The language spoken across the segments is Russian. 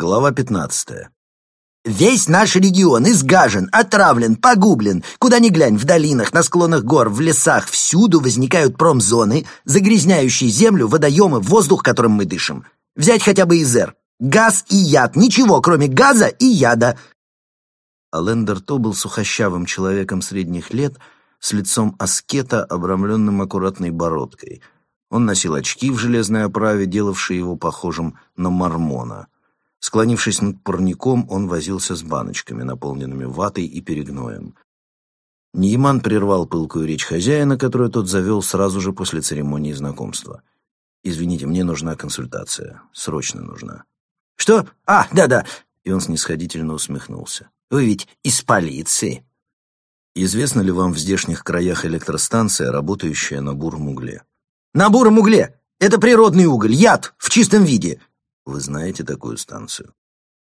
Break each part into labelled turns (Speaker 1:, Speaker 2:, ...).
Speaker 1: Глава пятнадцатая.
Speaker 2: Весь наш регион изгажен, отравлен, погублен. Куда ни глянь, в долинах, на склонах гор, в лесах, всюду возникают промзоны, загрязняющие землю, водоемы, воздух, которым мы дышим. Взять хотя бы Изер. Газ и яд. Ничего, кроме газа и яда.
Speaker 1: Ален Дерто был сухощавым человеком средних лет, с лицом аскета, обрамленным аккуратной бородкой. Он носил очки в железной оправе, делавшие его похожим на мормона — Склонившись над парником, он возился с баночками, наполненными ватой и перегноем. Нейман прервал пылкую речь хозяина, которую тот завел сразу же после церемонии знакомства. «Извините, мне нужна консультация. Срочно нужна».
Speaker 2: «Что? А, да-да!» И он снисходительно усмехнулся. «Вы ведь из полиции».
Speaker 1: «Известно ли вам в здешних краях электростанция, работающая на буром угле?»
Speaker 2: «На буром угле! Это природный уголь, яд, в чистом виде.
Speaker 1: Вы знаете такую станцию?»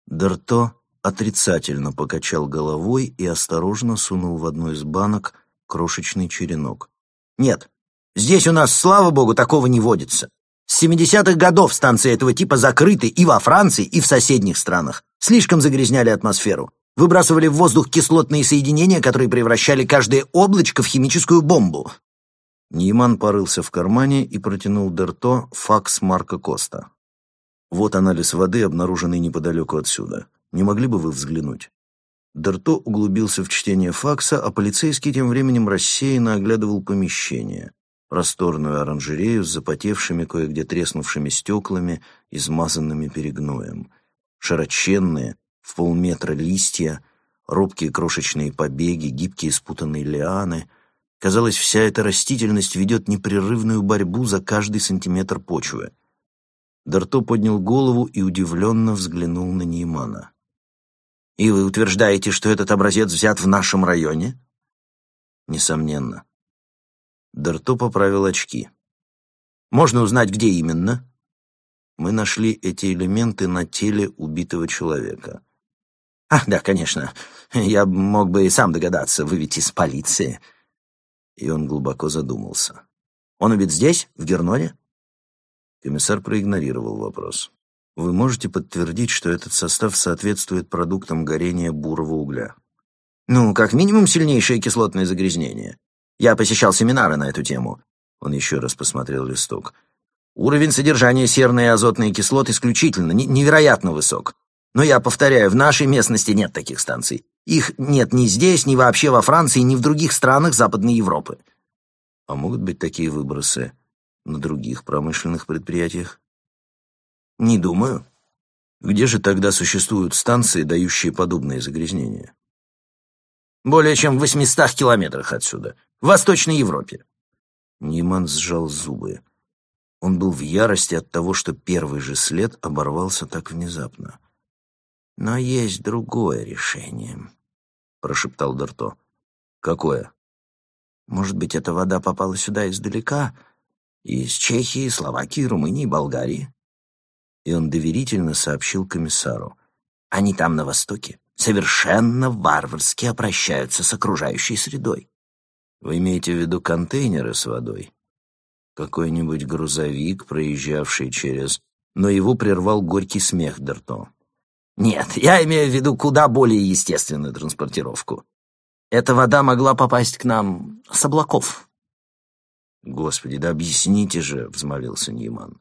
Speaker 1: Дерто отрицательно покачал головой и осторожно сунул в одну из банок крошечный черенок.
Speaker 2: «Нет, здесь у нас, слава богу, такого не водится. С 70-х годов станции этого типа закрыты и во Франции, и в соседних странах. Слишком загрязняли атмосферу. Выбрасывали в воздух кислотные соединения, которые превращали каждое облачко в химическую бомбу».
Speaker 1: Нейман порылся в кармане и протянул Дерто факс Марка Коста. Вот анализ воды, обнаруженный неподалеку отсюда. Не могли бы вы взглянуть?» Дерто углубился в чтение факса, а полицейский тем временем рассеянно оглядывал помещение. Просторную оранжерею с запотевшими, кое-где треснувшими стеклами, измазанными перегноем. Широченные, в полметра листья, робкие крошечные побеги, гибкие спутанные лианы. Казалось, вся эта растительность ведет непрерывную борьбу за каждый сантиметр почвы. Дарто поднял голову и удивленно взглянул на Неймана.
Speaker 2: «И вы утверждаете, что этот образец взят в нашем районе?»
Speaker 1: «Несомненно». Дарто поправил очки.
Speaker 2: «Можно узнать, где именно?»
Speaker 1: «Мы нашли эти элементы на теле убитого человека».
Speaker 2: «А, да, конечно. Я мог бы и сам догадаться. Вы ведь из полиции».
Speaker 1: И он глубоко задумался.
Speaker 2: «Он убит здесь, в Герноне?»
Speaker 1: Комиссар проигнорировал вопрос. Вы можете подтвердить, что этот состав соответствует продуктам горения бурого угля?
Speaker 2: Ну, как минимум, сильнейшее кислотное загрязнение. Я посещал семинары на эту тему.
Speaker 1: Он еще раз посмотрел листок.
Speaker 2: Уровень содержания серной и азотной кислот исключительно, невероятно высок. Но я повторяю, в нашей местности нет таких станций. Их нет ни здесь, ни вообще во Франции, ни в других странах Западной Европы.
Speaker 1: А могут быть такие выбросы на других промышленных предприятиях?
Speaker 2: Не думаю.
Speaker 1: Где же тогда существуют станции, дающие подобные загрязнения?
Speaker 2: Более чем в 800 километрах отсюда, в Восточной Европе.
Speaker 1: Ниман сжал зубы. Он был в ярости от того, что первый же след оборвался так внезапно.
Speaker 2: «Но есть другое решение», — прошептал Дорто.
Speaker 1: «Какое?»
Speaker 2: «Может быть, эта вода попала сюда издалека, из Чехии, Словакии, Румынии, Болгарии.
Speaker 1: И он доверительно сообщил комиссару.
Speaker 2: Они там, на Востоке, совершенно варварски обращаются с окружающей средой.
Speaker 1: Вы имеете в виду контейнеры с водой? Какой-нибудь грузовик, проезжавший через... Но его прервал горький смех Дерто.
Speaker 2: Нет, я имею в виду куда более естественную транспортировку. Эта вода могла попасть к нам с облаков.
Speaker 1: «Господи, да объясните же!» — взмолился Нейман.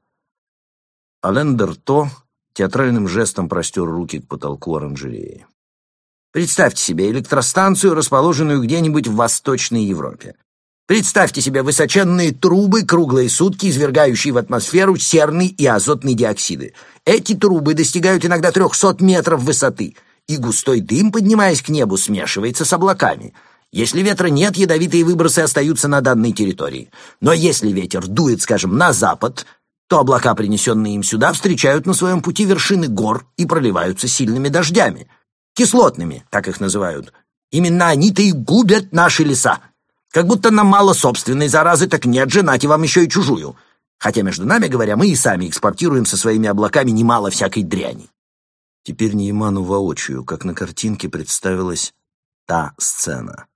Speaker 1: Ален Дерто театральным жестом простер руки к потолку оранжереи.
Speaker 2: «Представьте себе электростанцию, расположенную где-нибудь в Восточной Европе. Представьте себе высоченные трубы, круглые сутки, извергающие в атмосферу серный и азотный диоксиды. Эти трубы достигают иногда 300 метров высоты, и густой дым, поднимаясь к небу, смешивается с облаками — если ветра нет, ядовитые выбросы остаются на данной территории. Но если ветер дует, скажем, на запад, то облака, принесенные им сюда, встречают на своем пути вершины гор и проливаются сильными дождями. Кислотными, так их называют. Именно они-то и губят наши леса. Как будто нам мало собственной заразы, так нет же, нате вам еще и чужую. Хотя, между нами говоря, мы и сами экспортируем со своими облаками немало всякой дряни.
Speaker 1: Теперь Нейману воочию, как на картинке представилась та сцена.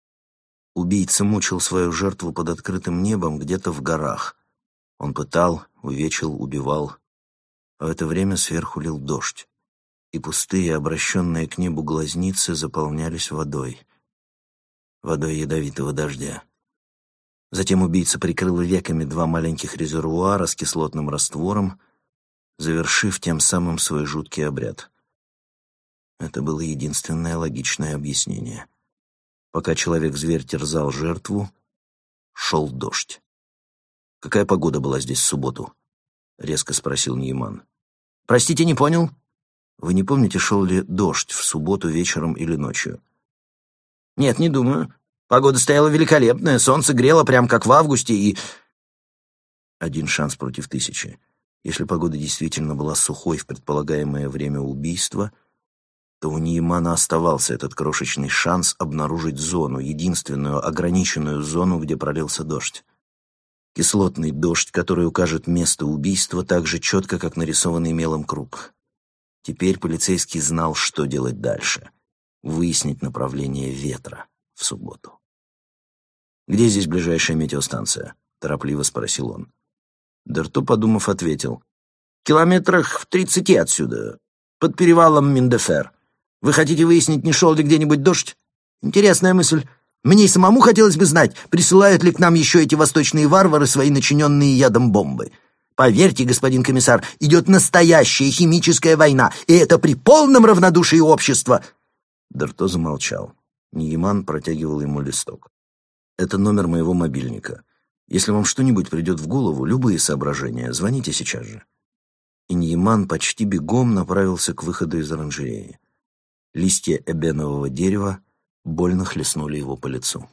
Speaker 1: Убийца мучил свою жертву под открытым небом где-то в горах. Он пытал, увечил, убивал. А в это время сверху лил дождь. и пустые, обращенные к небу глазницы заполнялись водой. Водой ядовитого дождя. Затем убийца прикрыл веками два маленьких резервуара с кислотным раствором, завершив тем самым свой жуткий обряд. Это было единственное логичное объяснение. Пока человек-зверь терзал жертву, шел дождь. «Какая погода была здесь в субботу?» — резко спросил Нейман.
Speaker 2: «Простите, не понял?»
Speaker 1: «Вы не помните, шел ли дождь в субботу вечером или ночью?»
Speaker 2: «Нет, не думаю. Погода стояла великолепная, солнце грело прям как в августе и...»
Speaker 1: Один шанс против тысячи. Если погода действительно была сухой в предполагаемое время убийства, то у Неймана оставался этот крошечный шанс обнаружить зону, единственную ограниченную зону, где пролился дождь. Кислотный дождь, который укажет место убийства так же четко, как нарисованный мелом круг. Теперь полицейский знал, что делать дальше. Выяснить направление ветра в субботу. «Где здесь ближайшая метеостанция?» — торопливо спросил он. Дерто, подумав, ответил.
Speaker 2: «Километрах в тридцати отсюда, под перевалом Миндефер. Вы хотите выяснить, не шел ли где-нибудь дождь? Интересная мысль. Мне и самому хотелось бы знать, присылают ли к нам еще эти восточные варвары свои начиненные ядом бомбы. Поверьте, господин комиссар, идет настоящая химическая война, и это при полном равнодушии общества.
Speaker 1: Дерто замолчал. Ниеман протягивал ему листок. «Это номер моего мобильника. Если вам что-нибудь придет в голову, любые соображения, звоните сейчас же». И Ниеман почти бегом направился к выходу из оранжереи. Листья эбенового дерева больно хлестнули его по лицу.